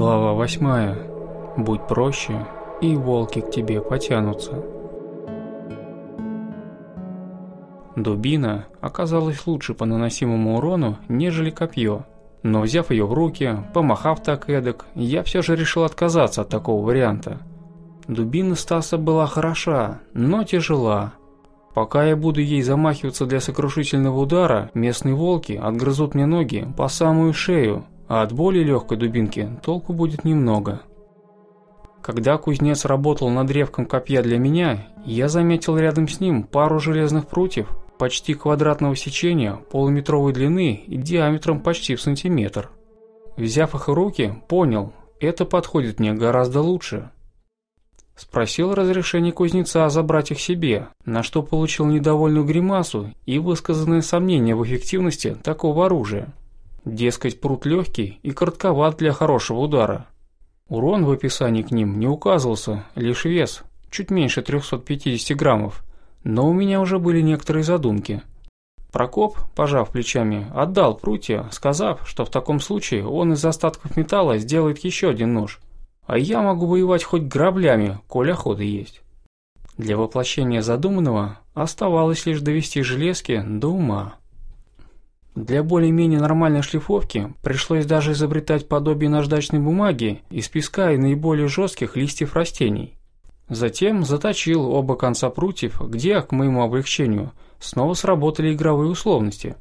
Глава 8. Будь проще, и волки к тебе потянутся. Дубина оказалась лучше по наносимому урону, нежели копье. Но взяв ее в руки, помахав так эдак, я все же решил отказаться от такого варианта. Дубина Стаса была хороша, но тяжела. Пока я буду ей замахиваться для сокрушительного удара, местные волки отгрызут мне ноги по самую шею, а от более легкой дубинки толку будет немного. Когда кузнец работал над древком копья для меня, я заметил рядом с ним пару железных прутьев почти квадратного сечения, полуметровой длины и диаметром почти в сантиметр. Взяв их в руки, понял, это подходит мне гораздо лучше. Спросил разрешение кузнеца забрать их себе, на что получил недовольную гримасу и высказанное сомнение в эффективности такого оружия. Дескать, прут легкий и коротковат для хорошего удара. Урон в описании к ним не указывался, лишь вес, чуть меньше 350 граммов, но у меня уже были некоторые задумки. Прокоп, пожав плечами, отдал прутья, сказав, что в таком случае он из остатков металла сделает еще один нож. А я могу воевать хоть граблями, коль охоты есть. Для воплощения задуманного оставалось лишь довести железки до ума. Для более-менее нормальной шлифовки пришлось даже изобретать подобие наждачной бумаги из песка и наиболее жестких листьев растений. Затем заточил оба конца прутьев, где, к моему облегчению, снова сработали игровые условности.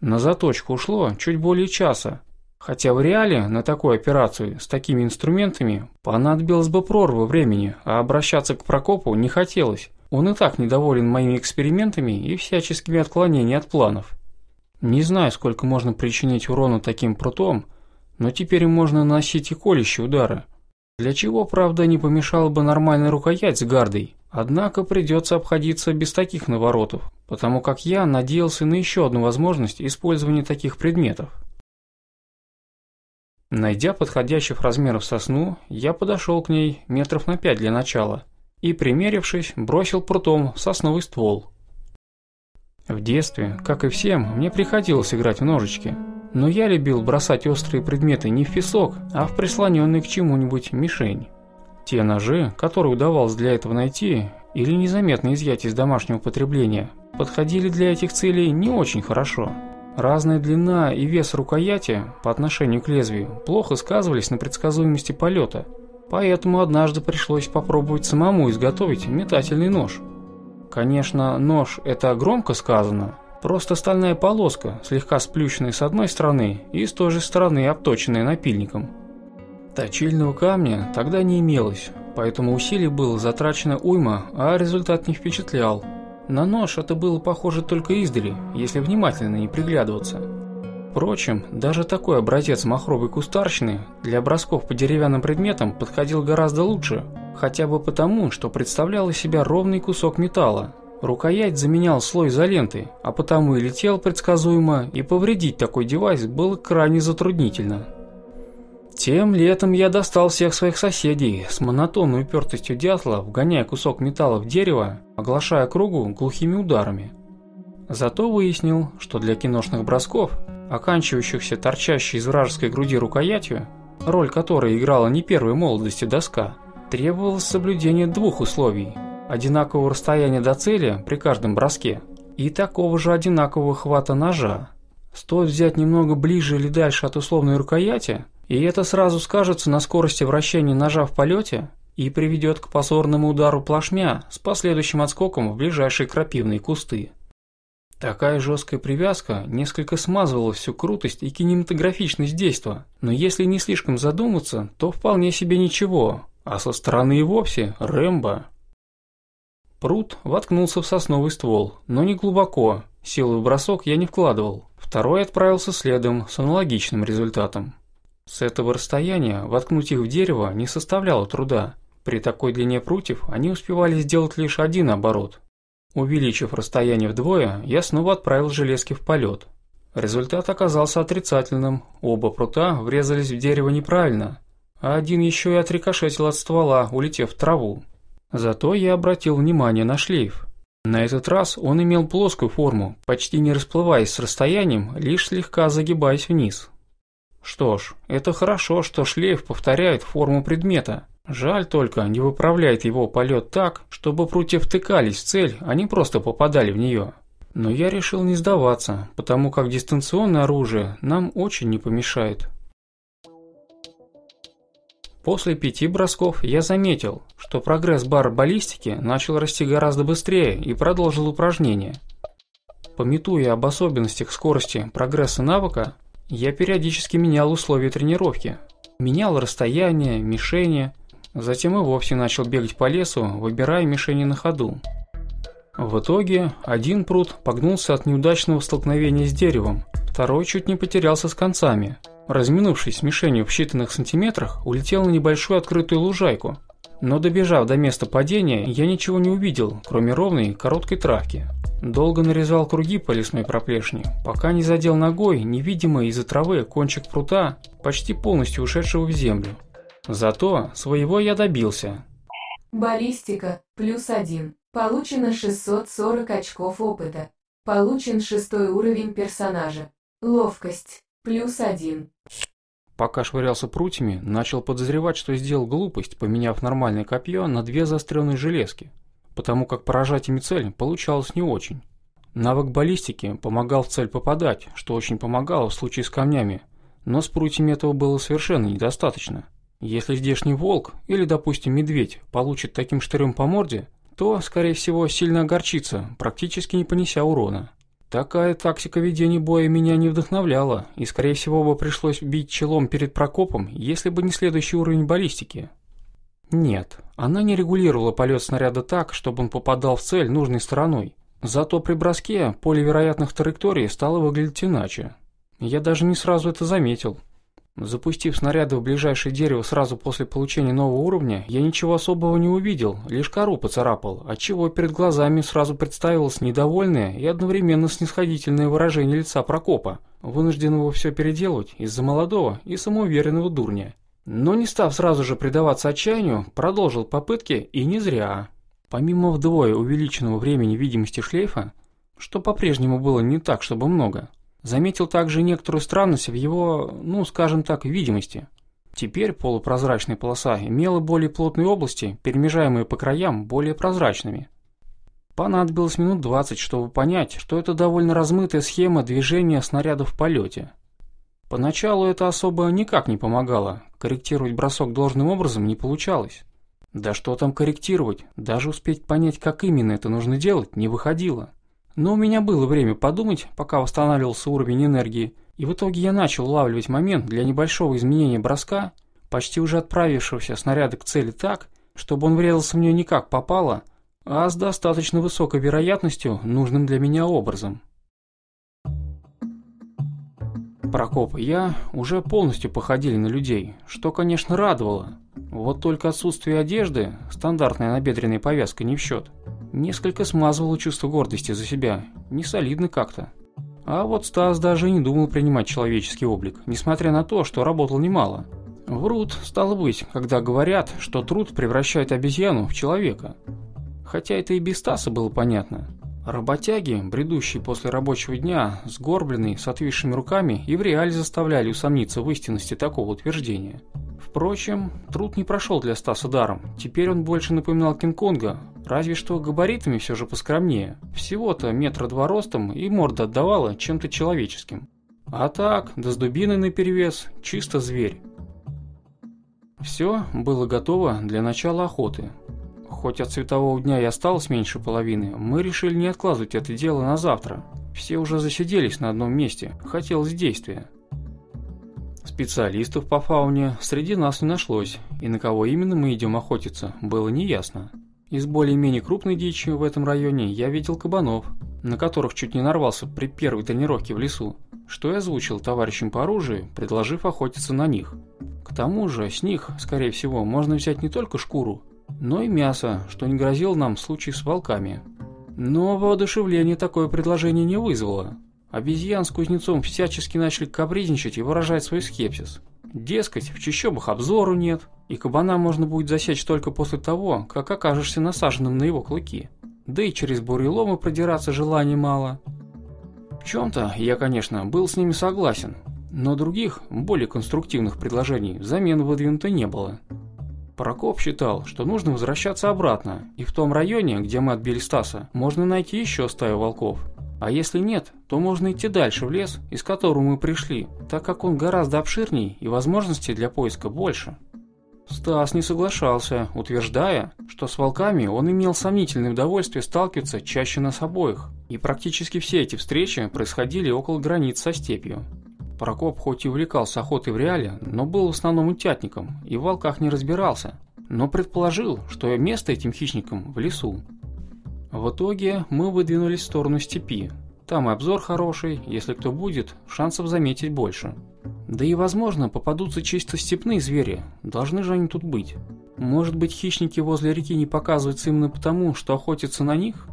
На заточку ушло чуть более часа, хотя в реале на такую операцию с такими инструментами понадобилось бы прорва времени, а обращаться к Прокопу не хотелось. Он и так недоволен моими экспериментами и всяческими отклонениями от планов. Не знаю, сколько можно причинить урона таким прутом, но теперь можно наносить и колющие удары. Для чего, правда, не помешала бы нормальная рукоять с гардой, однако придется обходиться без таких наворотов, потому как я надеялся на еще одну возможность использования таких предметов. Найдя подходящих размеров сосну, я подошел к ней метров на пять для начала и, примерившись, бросил прутом в сосновый ствол. В детстве, как и всем, мне приходилось играть в ножички, но я любил бросать острые предметы не в песок, а в прислоненную к чему-нибудь мишень. Те ножи, которые удавалось для этого найти или незаметно изъять из домашнего потребления, подходили для этих целей не очень хорошо. Разная длина и вес рукояти по отношению к лезвию плохо сказывались на предсказуемости полета, поэтому однажды пришлось попробовать самому изготовить метательный нож – Конечно, нож – это громко сказано. Просто стальная полоска, слегка сплющенная с одной стороны и с той же стороны обточенная напильником. Точильного камня тогда не имелось, поэтому усилий было затрачено уйма, а результат не впечатлял. На нож это было похоже только издали, если внимательно не приглядываться. Впрочем, даже такой образец махровой кустарщины для бросков по деревянным предметам подходил гораздо лучше, хотя бы потому, что представлял из себя ровный кусок металла. Рукоять заменял слой изоленты, а потому и летел предсказуемо, и повредить такой девайс было крайне затруднительно. Тем летом я достал всех своих соседей, с монотонной упертостью дятла, вгоняя кусок металла в дерево, оглашая кругу глухими ударами. Зато выяснил, что для киношных бросков оканчивающихся торчащей из вражеской груди рукоятью, роль которой играла не первой молодости доска, требовалось соблюдение двух условий – одинакового расстояния до цели при каждом броске и такого же одинакового хвата ножа. Стоит взять немного ближе или дальше от условной рукояти, и это сразу скажется на скорости вращения ножа в полете и приведет к позорному удару плашмя с последующим отскоком в ближайшие крапивные кусты. Такая жесткая привязка несколько смазывала всю крутость и кинематографичность действа, но если не слишком задуматься, то вполне себе ничего, а со стороны и вовсе Рэмбо. Прут воткнулся в сосновый ствол, но не глубоко, силы в бросок я не вкладывал. Второй отправился следом с аналогичным результатом. С этого расстояния воткнуть их в дерево не составляло труда. При такой длине прутьев они успевали сделать лишь один оборот, Увеличив расстояние вдвое, я снова отправил железки в полет. Результат оказался отрицательным. Оба прута врезались в дерево неправильно, а один еще и отрикошетил от ствола, улетев в траву. Зато я обратил внимание на шлейф. На этот раз он имел плоскую форму, почти не расплываясь с расстоянием, лишь слегка загибаясь вниз. Что ж, это хорошо, что шлейф повторяет форму предмета – Жаль только, не выправляет его полет так, чтобы прутья втыкались в цель, а не просто попадали в нее. Но я решил не сдаваться, потому как дистанционное оружие нам очень не помешает. После пяти бросков я заметил, что прогресс бар баллистики начал расти гораздо быстрее и продолжил упражнение. Пометуя об особенностях скорости прогресса навыка, я периодически менял условия тренировки. Менял расстояние, мишени, Затем и вовсе начал бегать по лесу, выбирая мишени на ходу. В итоге один пруд погнулся от неудачного столкновения с деревом, второй чуть не потерялся с концами. Разминувшись с мишенью в считанных сантиметрах, улетел на небольшую открытую лужайку. Но добежав до места падения, я ничего не увидел, кроме ровной короткой травки. Долго нарезал круги по лесной проплешине, пока не задел ногой невидимый из-за травы кончик прута, почти полностью ушедшего в землю. Зато своего я добился. Баллистика, плюс один. Получено 640 очков опыта. Получен шестой уровень персонажа. Ловкость, плюс один. Пока швырялся прутьями, начал подозревать, что сделал глупость, поменяв нормальное копье на две заостренные железки, потому как поражать ими цель получалось не очень. Навык баллистики помогал в цель попадать, что очень помогало в случае с камнями, но с прутьями этого было совершенно недостаточно. Если здешний волк или, допустим, медведь получит таким штырем по морде, то, скорее всего, сильно огорчится, практически не понеся урона. Такая тактика ведения боя меня не вдохновляла, и, скорее всего, бы пришлось бить челом перед Прокопом, если бы не следующий уровень баллистики. Нет, она не регулировала полет снаряда так, чтобы он попадал в цель нужной стороной. Зато при броске поле вероятных траекторий стало выглядеть иначе. Я даже не сразу это заметил. Запустив снаряды в ближайшее дерево сразу после получения нового уровня, я ничего особого не увидел, лишь кору поцарапал, отчего перед глазами сразу представилось недовольное и одновременно снисходительное выражение лица Прокопа, вынужденного все переделывать из-за молодого и самоуверенного дурня. Но не став сразу же предаваться отчаянию, продолжил попытки и не зря. Помимо вдвое увеличенного времени видимости шлейфа, что по-прежнему было не так, чтобы много – Заметил также некоторую странность в его, ну, скажем так, видимости. Теперь полупрозрачная полоса имела более плотные области, перемежаемые по краям более прозрачными. Понадобилось минут 20, чтобы понять, что это довольно размытая схема движения снаряда в полете. Поначалу это особо никак не помогало, корректировать бросок должным образом не получалось. Да что там корректировать, даже успеть понять, как именно это нужно делать, не выходило. Но у меня было время подумать, пока восстанавливался уровень энергии, и в итоге я начал улавливать момент для небольшого изменения броска, почти уже отправившегося снаряда к цели так, чтобы он врезался в нее не как попало, а с достаточно высокой вероятностью нужным для меня образом. Прокоп и я уже полностью походили на людей, что, конечно, радовало. Вот только отсутствие одежды, стандартная набедренная повязка не в счет – Несколько смазывало чувство гордости за себя, не солидно как-то. А вот Стас даже не думал принимать человеческий облик, несмотря на то, что работал немало. Врут, стало быть, когда говорят, что труд превращает обезьяну в человека. Хотя это и без Стаса было понятно. Работяги, бредущие после рабочего дня, сгорбленные, с отвисшими руками, и в реале заставляли усомниться в истинности такого утверждения. Впрочем, труд не прошел для Стаса даром. Теперь он больше напоминал Кинг-Конга, разве что габаритами все же поскромнее. Всего-то метра два ростом и морда отдавала чем-то человеческим. А так, да с дубиной наперевес, чисто зверь. Все было готово для начала охоты. Хоть от светового дня и осталось меньше половины, мы решили не откладывать это дело на завтра. Все уже засиделись на одном месте, хотелось действия. Специалистов по фауне среди нас не нашлось, и на кого именно мы идем охотиться, было неясно. Из более-менее крупной дичи в этом районе я видел кабанов, на которых чуть не нарвался при первой тренировке в лесу, что я озвучил товарищам по оружию, предложив охотиться на них. К тому же с них, скорее всего, можно взять не только шкуру, но и мясо, что не грозило нам в случае с волками. Но воодушевление такое предложение не вызвало – Обезьян с Кузнецом всячески начали капризничать и выражать свой скепсис. Дескать, в чищобах обзору нет, и кабана можно будет засечь только после того, как окажешься насаженным на его клыки. Да и через буреломы продираться желаний мало. В чем-то я, конечно, был с ними согласен, но других, более конструктивных предложений взамен выдвинуто не было. Прокоп считал, что нужно возвращаться обратно, и в том районе, где мы отбили Стаса, можно найти еще стаю волков. А если нет, то можно идти дальше в лес, из которого мы пришли, так как он гораздо обширней и возможностей для поиска больше. Стас не соглашался, утверждая, что с волками он имел сомнительное удовольствие сталкиваться чаще нас обоих, и практически все эти встречи происходили около границ со степью. Прокоп хоть и увлекался охотой в реале, но был в основном утятником и в волках не разбирался, но предположил, что место этим хищникам в лесу, в итоге мы выдвинулись в сторону степи. Там и обзор хороший, если кто будет, шансов заметить больше. Да и возможно попадутся чисто степные звери, должны же они тут быть. Может быть хищники возле реки не показываются именно потому, что охотятся на них?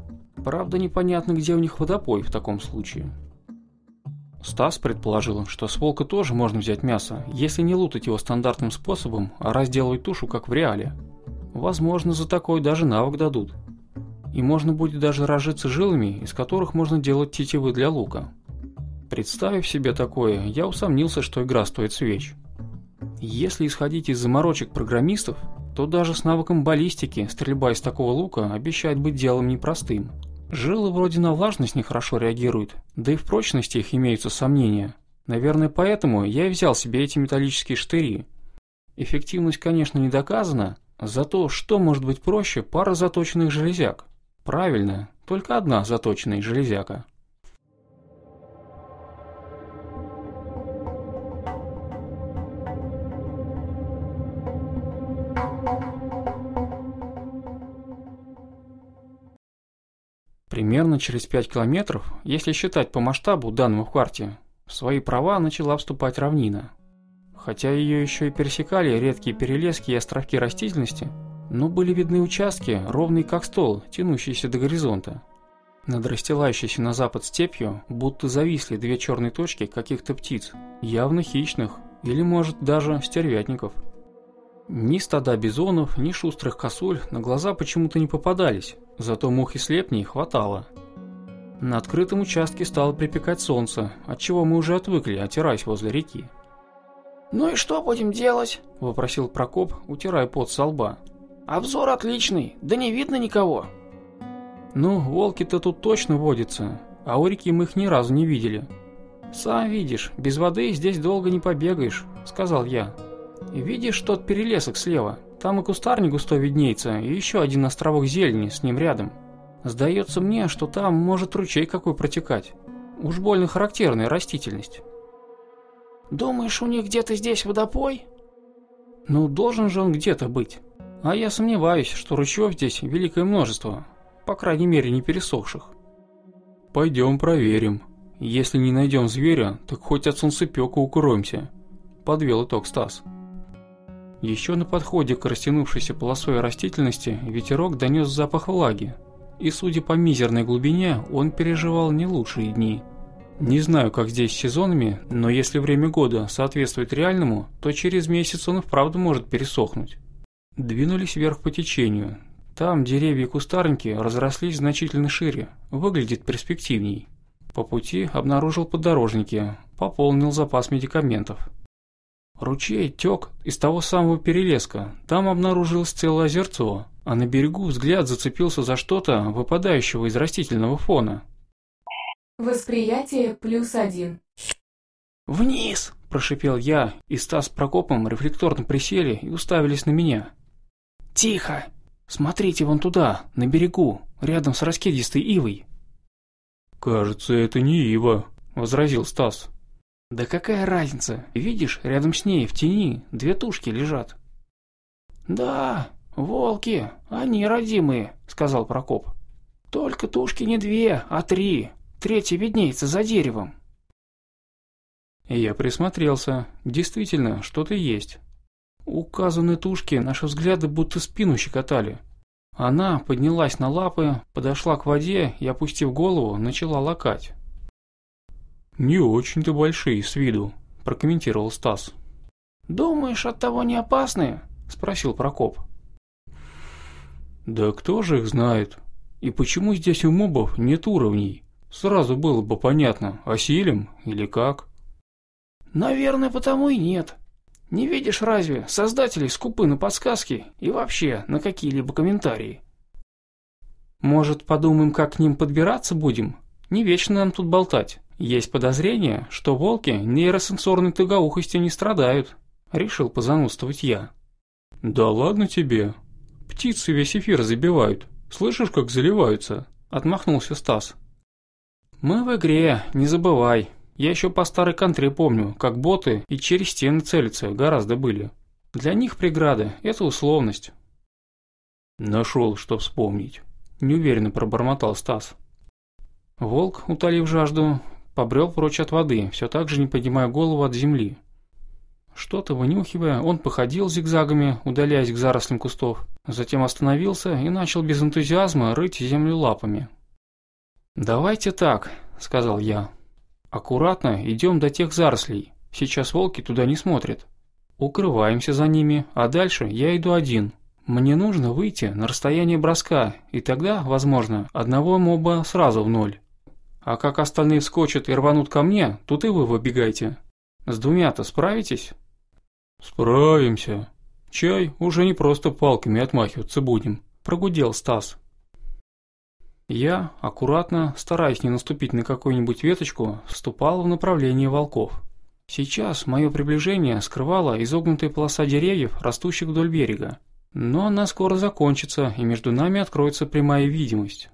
Правда непонятно, где у них водопой в таком случае. Стас предположил, что с волка тоже можно взять мясо, если не лутать его стандартным способом, а разделывать тушу, как в реале. Возможно, за такой даже навык дадут и можно будет даже разжиться жилами, из которых можно делать тетивы для лука. Представив себе такое, я усомнился, что игра стоит свеч. Если исходить из заморочек программистов, то даже с навыком баллистики стрельба из такого лука обещает быть делом непростым. Жилы вроде на влажность нехорошо реагируют, да и в прочности их имеются сомнения. Наверное, поэтому я и взял себе эти металлические штыри. Эффективность, конечно, не доказана, зато что может быть проще пара заточенных железяк? Правильно, только одна заточенная железяка. Примерно через 5 километров, если считать по масштабу данному в карте, в свои права начала вступать равнина. Хотя ее еще и пересекали редкие перелески и островки растительности – но были видны участки, ровные как стол, тянущиеся до горизонта. Над расстилающейся на запад степью будто зависли две черные точки каких-то птиц, явно хищных или, может, даже стервятников. Ни стада бизонов, ни шустрых косуль на глаза почему-то не попадались, зато мух и слепней хватало. На открытом участке стало припекать солнце, от чего мы уже отвыкли, отираясь возле реки. «Ну и что будем делать?» – вопросил Прокоп, утирая пот со лба. А Обзор отличный, да не видно никого. Ну, волки-то тут точно водятся, а орики мы их ни разу не видели. Сам видишь, без воды здесь долго не побегаешь, сказал я. Видишь тот перелесок слева? Там и кустарник густой виднеется, и еще один островок зелени с ним рядом. Сдается мне, что там может ручей какой протекать. Уж больно характерная растительность. Думаешь, у них где-то здесь водопой? Ну, должен же он где-то быть. А я сомневаюсь, что ручьев здесь великое множество, по крайней мере не пересохших. Пойдем проверим. Если не найдем зверя, так хоть от солнцепека укроемся. Подвел итог Стас. Еще на подходе к растянувшейся полосой растительности ветерок донес запах влаги, и судя по мизерной глубине, он переживал не лучшие дни. Не знаю, как здесь с сезонами, но если время года соответствует реальному, то через месяц он вправду может пересохнуть двинулись вверх по течению. Там деревья и кустарники разрослись значительно шире, выглядит перспективней. По пути обнаружил подорожники, пополнил запас медикаментов. Ручей тек из того самого перелеска, там обнаружилось целое озерцо, а на берегу взгляд зацепился за что-то, выпадающего из растительного фона. Восприятие плюс один. «Вниз!» – прошипел я, и Стас с Прокопом рефлекторно присели и уставились на меня. «Тихо! Смотрите вон туда, на берегу, рядом с раскидистой ивой!» «Кажется, это не ива», — возразил Стас. «Да какая разница? Видишь, рядом с ней, в тени, две тушки лежат». «Да, волки, они родимые», — сказал Прокоп. «Только тушки не две, а три. Третья виднеется за деревом». Я присмотрелся. Действительно, что-то есть указанной тушки наши взгляды будто спину щекотали. Она поднялась на лапы, подошла к воде и, опустив голову, начала лакать. «Не очень-то большие с виду», – прокомментировал Стас. «Думаешь, от того не опасные?» – спросил Прокоп. «Да кто же их знает? И почему здесь у мобов нет уровней? Сразу было бы понятно, осилим или как?» «Наверное, потому и нет», не видишь разве создатели скупы на подсказки и вообще на какие-либо комментарии? Может, подумаем, как к ним подбираться будем? Не вечно нам тут болтать. Есть подозрение, что волки нейросенсорной тугоухостью не страдают. Решил позанудствовать я. Да ладно тебе. Птицы весь эфир забивают. Слышишь, как заливаются? Отмахнулся Стас. Мы в игре, не забывай, я еще по старой контре помню, как боты и через стены целиться гораздо были. Для них преграды – это условность. Нашел, что вспомнить. Неуверенно пробормотал Стас. Волк, утолив жажду, побрел прочь от воды, все так же не поднимая голову от земли. Что-то вынюхивая, он походил зигзагами, удаляясь к зарослям кустов, затем остановился и начал без энтузиазма рыть землю лапами. «Давайте так», – сказал я. Аккуратно идем до тех зарослей. Сейчас волки туда не смотрят. Укрываемся за ними, а дальше я иду один. Мне нужно выйти на расстояние броска, и тогда, возможно, одного моба сразу в ноль. А как остальные вскочат и рванут ко мне, тут и вы выбегайте. С двумя-то справитесь? Справимся. Чай уже не просто палками отмахиваться будем, прогудел Стас. Я, аккуратно, стараясь не наступить на какую-нибудь веточку, вступал в направлении волков. Сейчас мое приближение скрывало изогнутые полоса деревьев, растущих вдоль берега. Но она скоро закончится, и между нами откроется прямая видимость.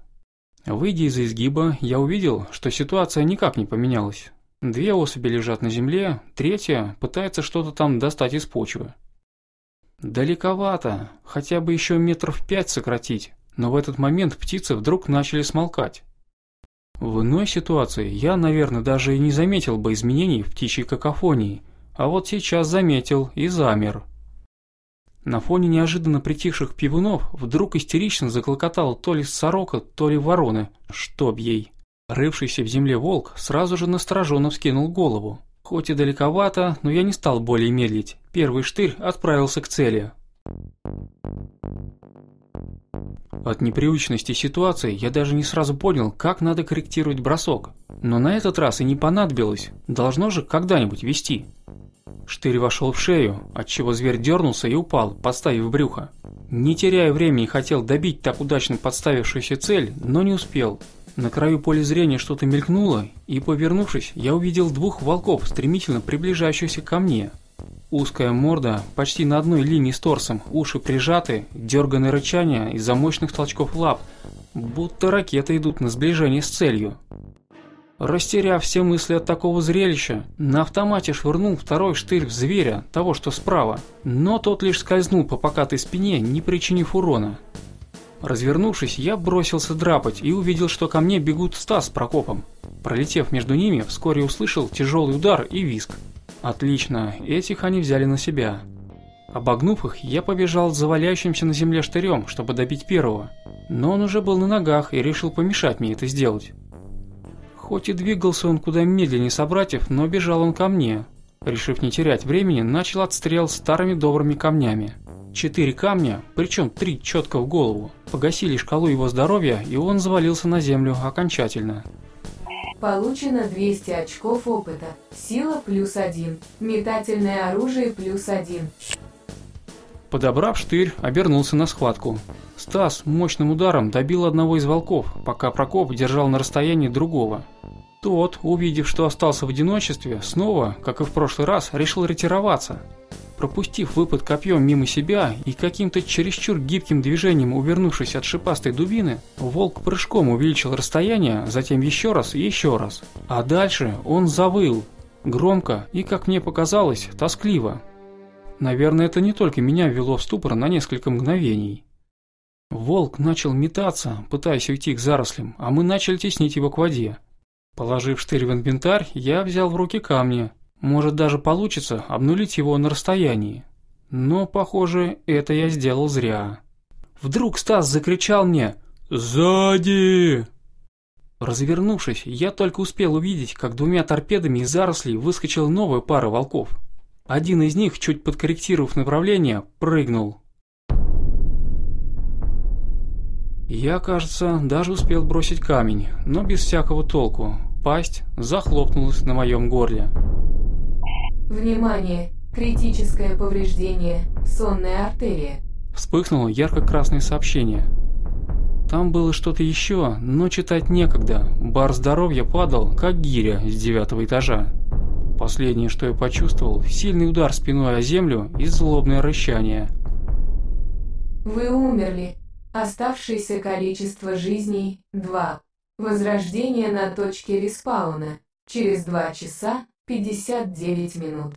Выйдя из изгиба, я увидел, что ситуация никак не поменялась. Две особи лежат на земле, третья пытается что-то там достать из почвы. Далековато, хотя бы еще метров пять сократить но в этот момент птицы вдруг начали смолкать. В иной ситуации я, наверное, даже и не заметил бы изменений в птичьей какофонии, а вот сейчас заметил и замер. На фоне неожиданно притихших пивунов вдруг истерично заклокотал то ли сорока, то ли вороны, чтоб ей. Рывшийся в земле волк сразу же настороженно вскинул голову. Хоть и далековато, но я не стал более медлить. Первый штырь отправился к цели. От непривычности ситуации я даже не сразу понял, как надо корректировать бросок. Но на этот раз и не понадобилось, должно же когда-нибудь вести. Штырь вошел в шею, отчего зверь дернулся и упал, подставив брюхо. Не теряя времени, хотел добить так удачно подставившуюся цель, но не успел. На краю поля зрения что-то мелькнуло, и, повернувшись, я увидел двух волков, стремительно приближающихся ко мне – Узкая морда почти на одной линии с торсом, уши прижаты, дерганы рычания из-за мощных толчков лап, будто ракеты идут на сближение с целью. Растеряв все мысли от такого зрелища, на автомате швырнул второй штырь в зверя, того что справа, но тот лишь скользнул по покатой спине, не причинив урона. Развернувшись, я бросился драпать и увидел, что ко мне бегут Стас с Прокопом. Пролетев между ними, вскоре услышал тяжелый удар и виск. Отлично, этих они взяли на себя. Обогнув их, я побежал за валяющимся на земле штырем, чтобы добить первого. Но он уже был на ногах и решил помешать мне это сделать. Хоть и двигался он куда медленнее собратьев, но бежал он ко мне. Решив не терять времени, начал отстрел старыми добрыми камнями. Четыре камня, причем три четко в голову, погасили шкалу его здоровья, и он завалился на землю окончательно. Получено 200 очков опыта. Сила плюс 1. Метательное оружие плюс 1. Подобрав штырь, обернулся на схватку. Стас мощным ударом добил одного из волков, пока Прокоп держал на расстоянии другого. Тот, увидев, что остался в одиночестве, снова, как и в прошлый раз, решил ретироваться. Пропустив выпад копьем мимо себя и каким-то чересчур гибким движением увернувшись от шипастой дубины, волк прыжком увеличил расстояние, затем еще раз и еще раз. А дальше он завыл, громко и, как мне показалось, тоскливо. Наверное, это не только меня ввело в ступор на несколько мгновений. Волк начал метаться, пытаясь уйти к зарослям, а мы начали теснить его к воде. Положив штырь в инвентарь, я взял в руки камни. Может даже получится обнулить его на расстоянии. Но, похоже, это я сделал зря. Вдруг Стас закричал мне «Сзади!». Развернувшись, я только успел увидеть, как двумя торпедами из зарослей выскочила новая пара волков. Один из них, чуть подкорректировав направление, прыгнул. Я, кажется, даже успел бросить камень, но без всякого толку пасть захлопнулась на моем горле. Внимание! Критическое повреждение. Сонная артерия. Вспыхнуло ярко-красное сообщение. Там было что-то еще, но читать некогда. Бар здоровья падал, как гиря с девятого этажа. Последнее, что я почувствовал, сильный удар спиной о землю и злобное рычание. Вы умерли. Оставшееся количество жизней – два. Возрождение на точке респауна. Через 2 часа 59 минут.